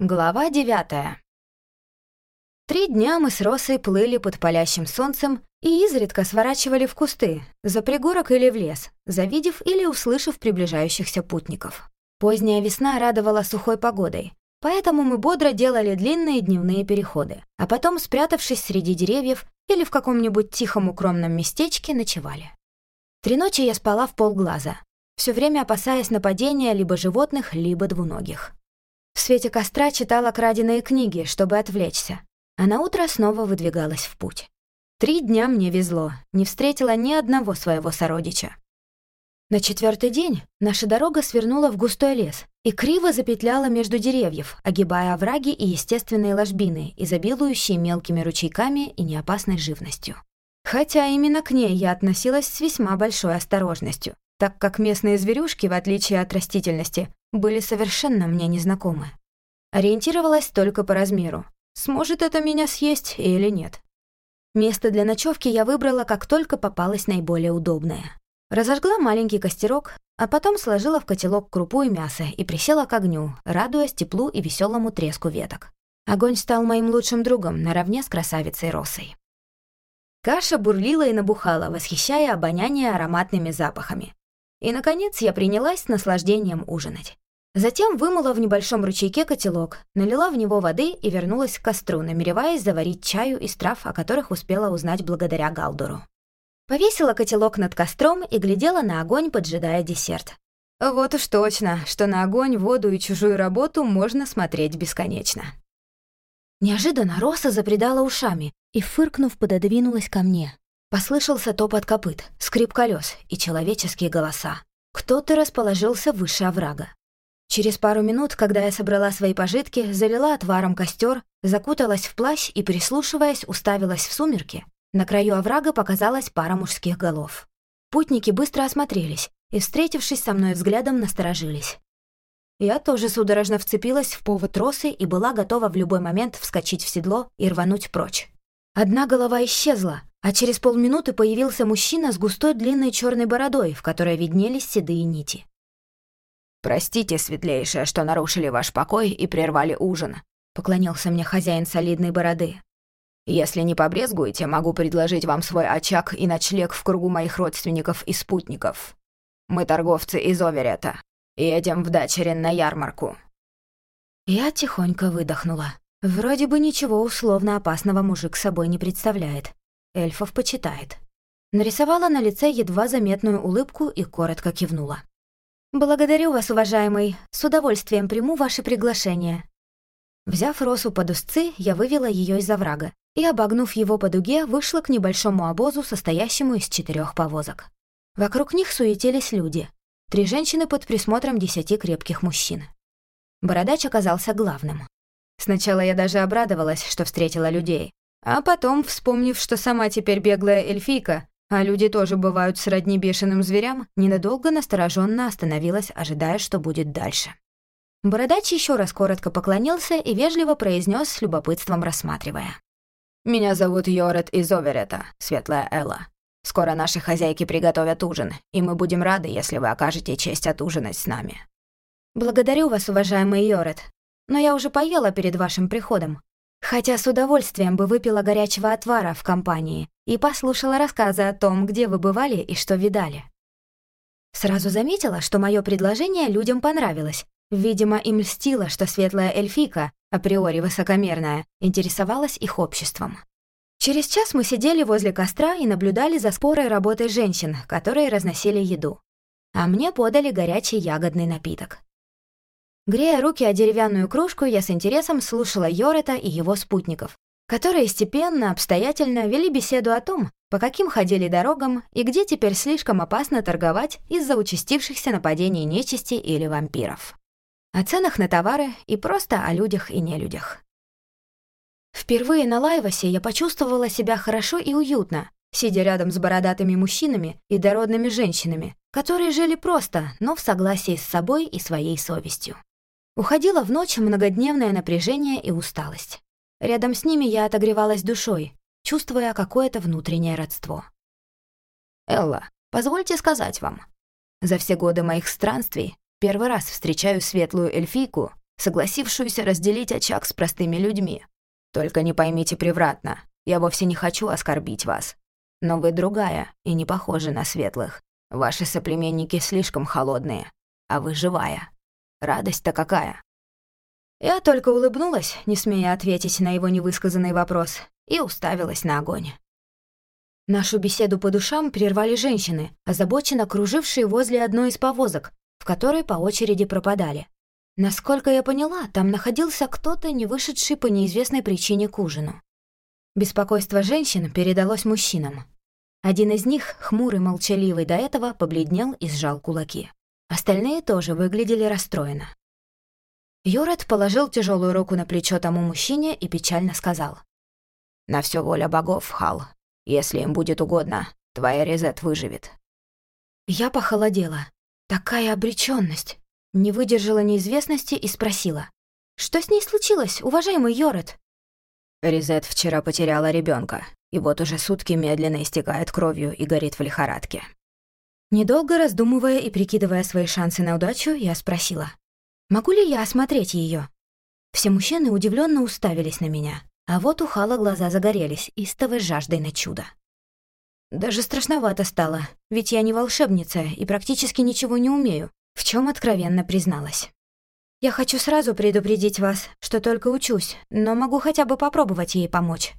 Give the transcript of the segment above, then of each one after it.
Глава девятая. Три дня мы с Росой плыли под палящим солнцем и изредка сворачивали в кусты, за пригорок или в лес, завидев или услышав приближающихся путников. Поздняя весна радовала сухой погодой, поэтому мы бодро делали длинные дневные переходы, а потом, спрятавшись среди деревьев или в каком-нибудь тихом укромном местечке, ночевали. Три ночи я спала в полглаза, все время опасаясь нападения либо животных, либо двуногих. В свете костра читала краденые книги, чтобы отвлечься, а на утро снова выдвигалась в путь. Три дня мне везло, не встретила ни одного своего сородича. На четвертый день наша дорога свернула в густой лес и криво запетляла между деревьев, огибая овраги и естественные ложбины, изобилующие мелкими ручейками и неопасной живностью. Хотя именно к ней я относилась с весьма большой осторожностью, так как местные зверюшки, в отличие от растительности, были совершенно мне незнакомы. Ориентировалась только по размеру. Сможет это меня съесть или нет. Место для ночевки я выбрала, как только попалось наиболее удобное. Разожгла маленький костерок, а потом сложила в котелок крупу и мясо и присела к огню, радуясь теплу и веселому треску веток. Огонь стал моим лучшим другом, наравне с красавицей Росой. Каша бурлила и набухала, восхищая обоняние ароматными запахами. И, наконец, я принялась с наслаждением ужинать. Затем вымыла в небольшом ручейке котелок, налила в него воды и вернулась к костру, намереваясь заварить чаю из трав, о которых успела узнать благодаря Галдуру. Повесила котелок над костром и глядела на огонь, поджидая десерт. Вот уж точно, что на огонь, воду и чужую работу можно смотреть бесконечно. Неожиданно Роса запредала ушами и, фыркнув, пододвинулась ко мне. Послышался топот копыт, скрип колес и человеческие голоса. Кто-то расположился выше оврага. Через пару минут, когда я собрала свои пожитки, залила отваром костер, закуталась в плащ и, прислушиваясь, уставилась в сумерки, на краю оврага показалась пара мужских голов. Путники быстро осмотрелись и, встретившись со мной взглядом, насторожились. Я тоже судорожно вцепилась в повод тросы и была готова в любой момент вскочить в седло и рвануть прочь. Одна голова исчезла, а через полминуты появился мужчина с густой длинной черной бородой, в которой виднелись седые нити. «Простите, светлейшая, что нарушили ваш покой и прервали ужин», — поклонился мне хозяин солидной бороды. «Если не побрезгуете, могу предложить вам свой очаг и ночлег в кругу моих родственников и спутников. Мы торговцы из Оверета, едем в Дачерин на ярмарку». Я тихонько выдохнула. Вроде бы ничего условно опасного мужик собой не представляет эльфов почитает. Нарисовала на лице едва заметную улыбку и коротко кивнула. «Благодарю вас, уважаемый. С удовольствием приму ваше приглашение». Взяв Росу под узцы, я вывела ее из оврага и, обогнув его по дуге, вышла к небольшому обозу, состоящему из четырех повозок. Вокруг них суетились люди. Три женщины под присмотром десяти крепких мужчин. Бородач оказался главным. Сначала я даже обрадовалась, что встретила людей, а потом, вспомнив, что сама теперь беглая эльфийка, а люди тоже бывают сродни бешеным зверям, ненадолго настороженно остановилась, ожидая, что будет дальше. Бородач еще раз коротко поклонился и вежливо произнес с любопытством рассматривая. «Меня зовут Йорет из Оверета, Светлая Элла. Скоро наши хозяйки приготовят ужин, и мы будем рады, если вы окажете честь отужинать с нами». «Благодарю вас, уважаемый Йорет, но я уже поела перед вашим приходом. Хотя с удовольствием бы выпила горячего отвара в компании и послушала рассказы о том, где вы бывали и что видали. Сразу заметила, что мое предложение людям понравилось. Видимо, им льстило, что светлая эльфика, априори высокомерная, интересовалась их обществом. Через час мы сидели возле костра и наблюдали за спорой работой женщин, которые разносили еду. А мне подали горячий ягодный напиток. Грея руки о деревянную кружку, я с интересом слушала Йорета и его спутников, которые степенно, обстоятельно вели беседу о том, по каким ходили дорогам и где теперь слишком опасно торговать из-за участившихся нападений нечисти или вампиров. О ценах на товары и просто о людях и нелюдях. Впервые на Лайвасе я почувствовала себя хорошо и уютно, сидя рядом с бородатыми мужчинами и дородными женщинами, которые жили просто, но в согласии с собой и своей совестью. Уходила в ночь многодневное напряжение и усталость. Рядом с ними я отогревалась душой, чувствуя какое-то внутреннее родство. «Элла, позвольте сказать вам. За все годы моих странствий первый раз встречаю светлую эльфийку, согласившуюся разделить очаг с простыми людьми. Только не поймите превратно, я вовсе не хочу оскорбить вас. Но вы другая и не похожи на светлых. Ваши соплеменники слишком холодные, а вы живая. Радость-то какая!» Я только улыбнулась, не смея ответить на его невысказанный вопрос, и уставилась на огонь. Нашу беседу по душам прервали женщины, озабоченно кружившие возле одной из повозок, в которой по очереди пропадали. Насколько я поняла, там находился кто-то, не вышедший по неизвестной причине к ужину. Беспокойство женщин передалось мужчинам. Один из них, хмурый, молчаливый до этого, побледнел и сжал кулаки. Остальные тоже выглядели расстроенно. Юрат положил тяжелую руку на плечо тому мужчине и печально сказал. «На все воля богов, Хал. Если им будет угодно, твоя Резет выживет». Я похолодела. Такая обреченность. Не выдержала неизвестности и спросила. «Что с ней случилось, уважаемый Йорет?» Резет вчера потеряла ребенка, и вот уже сутки медленно истекает кровью и горит в лихорадке. Недолго раздумывая и прикидывая свои шансы на удачу, я спросила. «Могу ли я осмотреть ее? Все мужчины удивленно уставились на меня, а вот у Хала глаза загорелись, истовой жаждой на чудо. Даже страшновато стало, ведь я не волшебница и практически ничего не умею, в чем откровенно призналась. Я хочу сразу предупредить вас, что только учусь, но могу хотя бы попробовать ей помочь.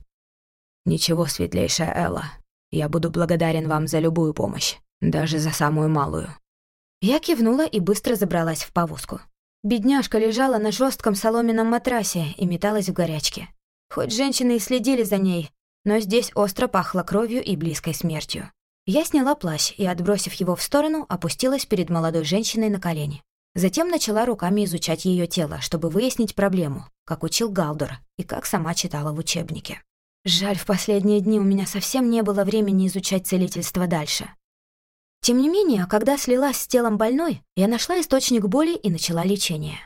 Ничего, светлейшая Элла. Я буду благодарен вам за любую помощь, даже за самую малую. Я кивнула и быстро забралась в повозку. Бедняжка лежала на жестком соломенном матрасе и металась в горячке. Хоть женщины и следили за ней, но здесь остро пахло кровью и близкой смертью. Я сняла плащ и, отбросив его в сторону, опустилась перед молодой женщиной на колени. Затем начала руками изучать ее тело, чтобы выяснить проблему, как учил Галдор и как сама читала в учебнике. Жаль, в последние дни у меня совсем не было времени изучать целительство дальше. Тем не менее, когда слилась с телом больной, я нашла источник боли и начала лечение.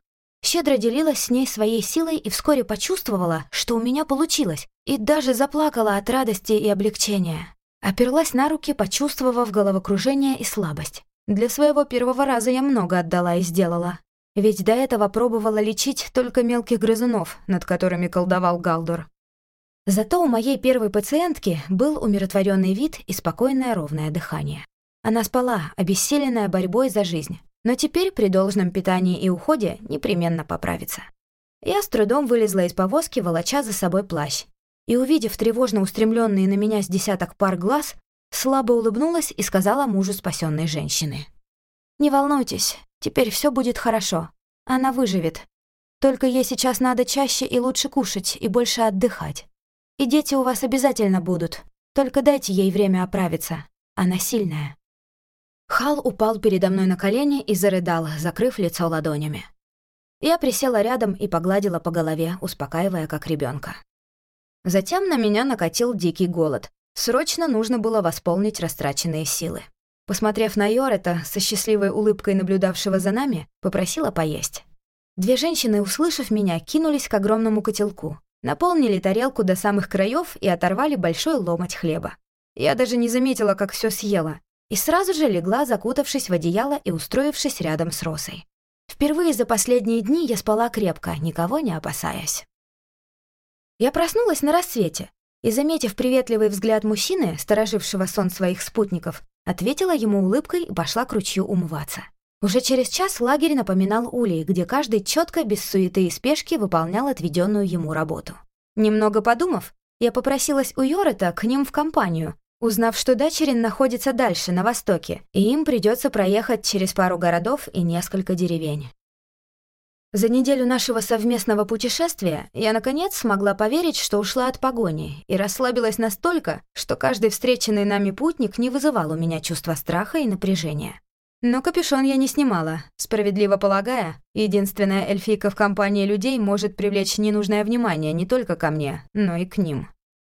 Щедро делилась с ней своей силой и вскоре почувствовала, что у меня получилось, и даже заплакала от радости и облегчения. Оперлась на руки, почувствовав головокружение и слабость. Для своего первого раза я много отдала и сделала. Ведь до этого пробовала лечить только мелких грызунов, над которыми колдовал Галдор. Зато у моей первой пациентки был умиротворенный вид и спокойное ровное дыхание. Она спала, обессиленная борьбой за жизнь, но теперь при должном питании и уходе непременно поправится. Я с трудом вылезла из повозки, волоча за собой плащ, и, увидев тревожно устремленные на меня с десяток пар глаз, слабо улыбнулась и сказала мужу спасенной женщины. «Не волнуйтесь, теперь все будет хорошо. Она выживет. Только ей сейчас надо чаще и лучше кушать и больше отдыхать. И дети у вас обязательно будут. Только дайте ей время оправиться. Она сильная». Хал упал передо мной на колени и зарыдал, закрыв лицо ладонями. Я присела рядом и погладила по голове, успокаивая как ребенка. Затем на меня накатил дикий голод, Срочно нужно было восполнить растраченные силы. Посмотрев на Йорета, со счастливой улыбкой наблюдавшего за нами, попросила поесть. Две женщины, услышав меня, кинулись к огромному котелку, наполнили тарелку до самых краев и оторвали большой ломоть хлеба. Я даже не заметила, как все съела, и сразу же легла, закутавшись в одеяло и устроившись рядом с Росой. Впервые за последние дни я спала крепко, никого не опасаясь. Я проснулась на рассвете, и, заметив приветливый взгляд мужчины, сторожившего сон своих спутников, ответила ему улыбкой и пошла к ручью умываться. Уже через час лагерь напоминал улей, где каждый четко, без суеты и спешки выполнял отведенную ему работу. Немного подумав, я попросилась у Йорета к ним в компанию, узнав, что Дачерин находится дальше, на востоке, и им придется проехать через пару городов и несколько деревень. За неделю нашего совместного путешествия я, наконец, смогла поверить, что ушла от погони, и расслабилась настолько, что каждый встреченный нами путник не вызывал у меня чувства страха и напряжения. Но капюшон я не снимала, справедливо полагая, единственная эльфийка в компании людей может привлечь ненужное внимание не только ко мне, но и к ним.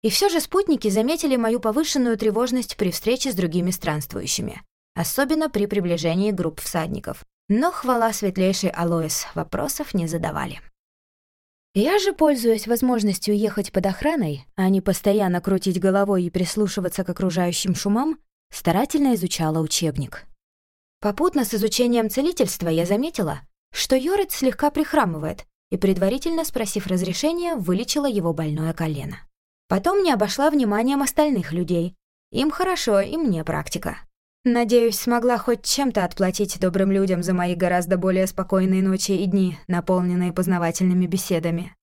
И все же спутники заметили мою повышенную тревожность при встрече с другими странствующими, особенно при приближении групп всадников. Но хвала светлейшей Алоис вопросов не задавали. Я же, пользуясь возможностью ехать под охраной, а не постоянно крутить головой и прислушиваться к окружающим шумам, старательно изучала учебник. Попутно с изучением целительства я заметила, что Йорит слегка прихрамывает, и, предварительно спросив разрешения, вылечила его больное колено. Потом не обошла вниманием остальных людей. Им хорошо, и мне практика. Надеюсь, смогла хоть чем-то отплатить добрым людям за мои гораздо более спокойные ночи и дни, наполненные познавательными беседами.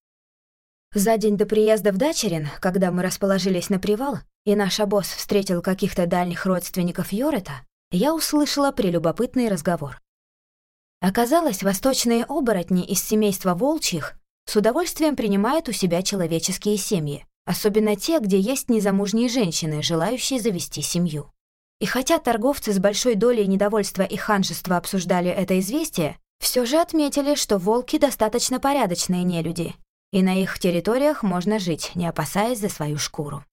За день до приезда в Дачерин, когда мы расположились на привал, и наш обоз встретил каких-то дальних родственников Йорета, я услышала прелюбопытный разговор. Оказалось, восточные оборотни из семейства волчьих с удовольствием принимают у себя человеческие семьи, особенно те, где есть незамужние женщины, желающие завести семью. И хотя торговцы с большой долей недовольства и ханжества обсуждали это известие, все же отметили, что волки достаточно порядочные нелюди, и на их территориях можно жить, не опасаясь за свою шкуру.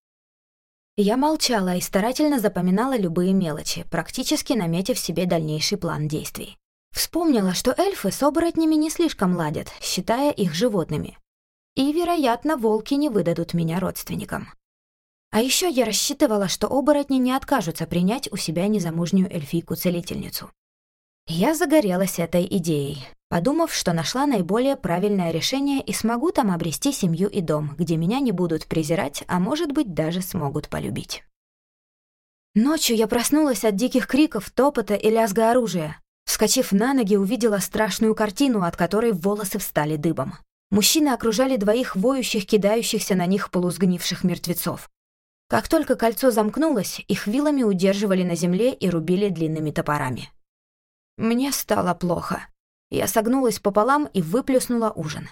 Я молчала и старательно запоминала любые мелочи, практически наметив себе дальнейший план действий. Вспомнила, что эльфы с оборотнями не слишком ладят, считая их животными. И, вероятно, волки не выдадут меня родственникам. А еще я рассчитывала, что оборотни не откажутся принять у себя незамужнюю эльфийку-целительницу. Я загорелась этой идеей, подумав, что нашла наиболее правильное решение и смогу там обрести семью и дом, где меня не будут презирать, а может быть, даже смогут полюбить. Ночью я проснулась от диких криков, топота и лязга оружия. Вскочив на ноги, увидела страшную картину, от которой волосы встали дыбом. Мужчины окружали двоих воющих, кидающихся на них полусгнивших мертвецов. Как только кольцо замкнулось, их вилами удерживали на земле и рубили длинными топорами. Мне стало плохо. Я согнулась пополам и выплюснула ужин.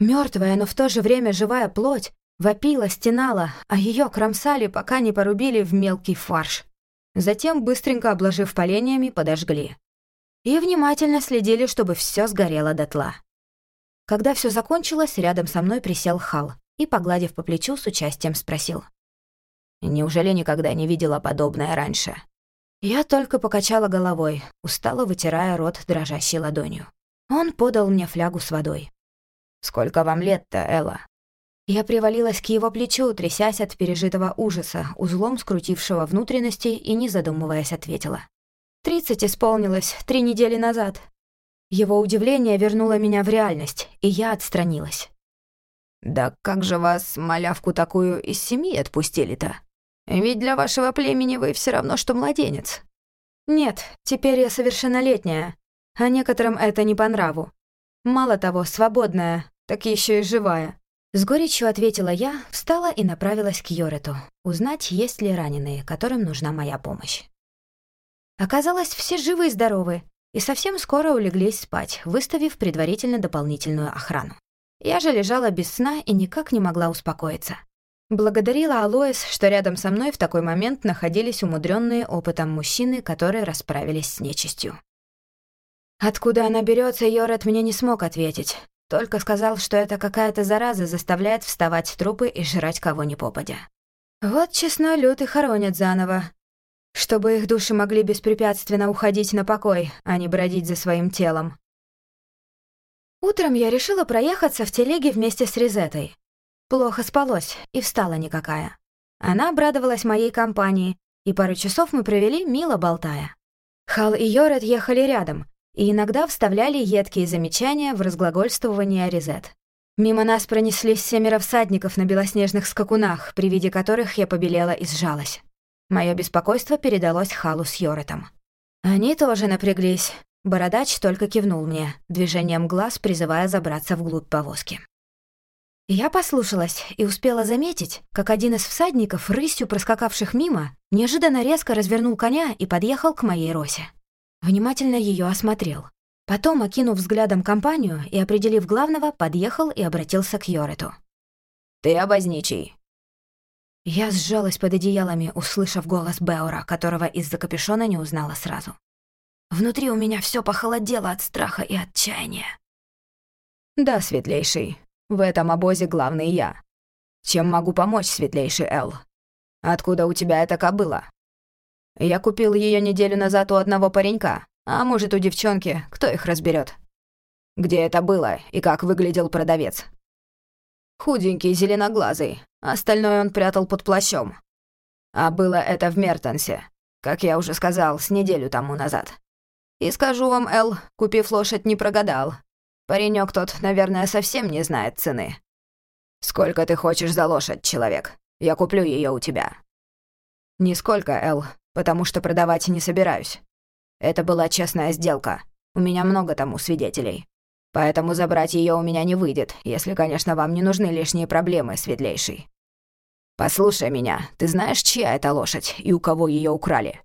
Мертвая, но в то же время живая плоть вопила, стенала, а ее кромсали, пока не порубили в мелкий фарш. Затем, быстренько обложив поленьями, подожгли. И внимательно следили, чтобы все сгорело дотла. Когда все закончилось, рядом со мной присел Хал и, погладив по плечу, с участием спросил — Неужели никогда не видела подобное раньше? Я только покачала головой, устало вытирая рот дрожащей ладонью. Он подал мне флягу с водой. «Сколько вам лет-то, Элла?» Я привалилась к его плечу, трясясь от пережитого ужаса, узлом скрутившего внутренности, и, не задумываясь, ответила. «Тридцать исполнилось три недели назад». Его удивление вернуло меня в реальность, и я отстранилась. «Да как же вас, малявку такую, из семьи отпустили-то?» Ведь для вашего племени вы все равно, что младенец. Нет, теперь я совершеннолетняя, а некоторым это не по нраву. Мало того, свободная, так еще и живая. С горечью ответила я, встала и направилась к Йорету, узнать, есть ли раненые, которым нужна моя помощь. Оказалось, все живы и здоровы, и совсем скоро улеглись спать, выставив предварительно дополнительную охрану. Я же лежала без сна и никак не могла успокоиться. Благодарила Алоис, что рядом со мной в такой момент находились умудренные опытом мужчины, которые расправились с нечистью. Откуда она берется, Йорет мне не смог ответить. Только сказал, что это какая-то зараза заставляет вставать трупы и жрать кого ни попадя. Вот честно люд и хоронят заново. Чтобы их души могли беспрепятственно уходить на покой, а не бродить за своим телом. Утром я решила проехаться в телеге вместе с Резетой. Плохо спалось, и встала никакая. Она обрадовалась моей компании, и пару часов мы провели, мило болтая. Хал и Йорет ехали рядом, и иногда вставляли едкие замечания в разглагольствование Резет. Мимо нас пронеслись семеро всадников на белоснежных скакунах, при виде которых я побелела и сжалась. Мое беспокойство передалось Халу с Йоретом. Они тоже напряглись. Бородач только кивнул мне, движением глаз призывая забраться вглубь повозки. Я послушалась и успела заметить, как один из всадников, рысью проскакавших мимо, неожиданно резко развернул коня и подъехал к моей росе. Внимательно ее осмотрел. Потом, окинув взглядом компанию и определив главного, подъехал и обратился к Йорету. «Ты обозничий». Я сжалась под одеялами, услышав голос Беора, которого из-за капюшона не узнала сразу. Внутри у меня все похолодело от страха и отчаяния. «Да, светлейший, в этом обозе главный я. Чем могу помочь, светлейший Эл? Откуда у тебя эта кобыла? Я купил ее неделю назад у одного паренька, а может, у девчонки, кто их разберет? Где это было и как выглядел продавец? Худенький, зеленоглазый, остальное он прятал под плащом. А было это в Мертонсе, как я уже сказал, с неделю тому назад. И скажу вам, Эл, купив лошадь, не прогадал. Паренек тот, наверное, совсем не знает цены. Сколько ты хочешь за лошадь, человек? Я куплю ее у тебя. Нисколько, Эл, потому что продавать не собираюсь. Это была честная сделка. У меня много тому свидетелей. Поэтому забрать ее у меня не выйдет, если, конечно, вам не нужны лишние проблемы, светлейший. Послушай меня, ты знаешь, чья это лошадь и у кого ее украли?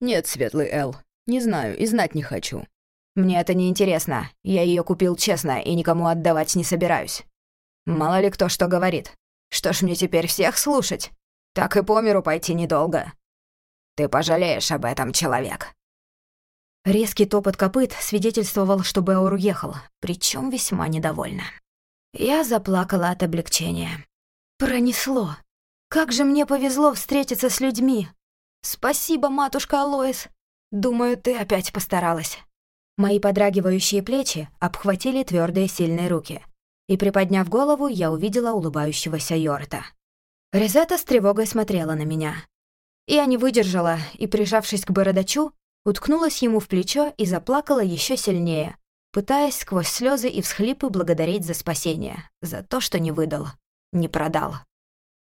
Нет, светлый Эл, не знаю и знать не хочу. Мне это не интересно. Я ее купил честно и никому отдавать не собираюсь. Мало ли кто что говорит. Что ж мне теперь всех слушать? Так и по миру пойти недолго. Ты пожалеешь об этом, человек. Резкий топот копыт свидетельствовал, что Беор уехал, причем весьма недовольна. Я заплакала от облегчения. Пронесло. Как же мне повезло встретиться с людьми. Спасибо, матушка Алоис. Думаю, ты опять постаралась. Мои подрагивающие плечи обхватили твердые сильные руки. И приподняв голову, я увидела улыбающегося Йорта. Резета с тревогой смотрела на меня. Я не выдержала и, прижавшись к бородачу, уткнулась ему в плечо и заплакала еще сильнее, пытаясь сквозь слезы и всхлипы благодарить за спасение, за то, что не выдал, не продал.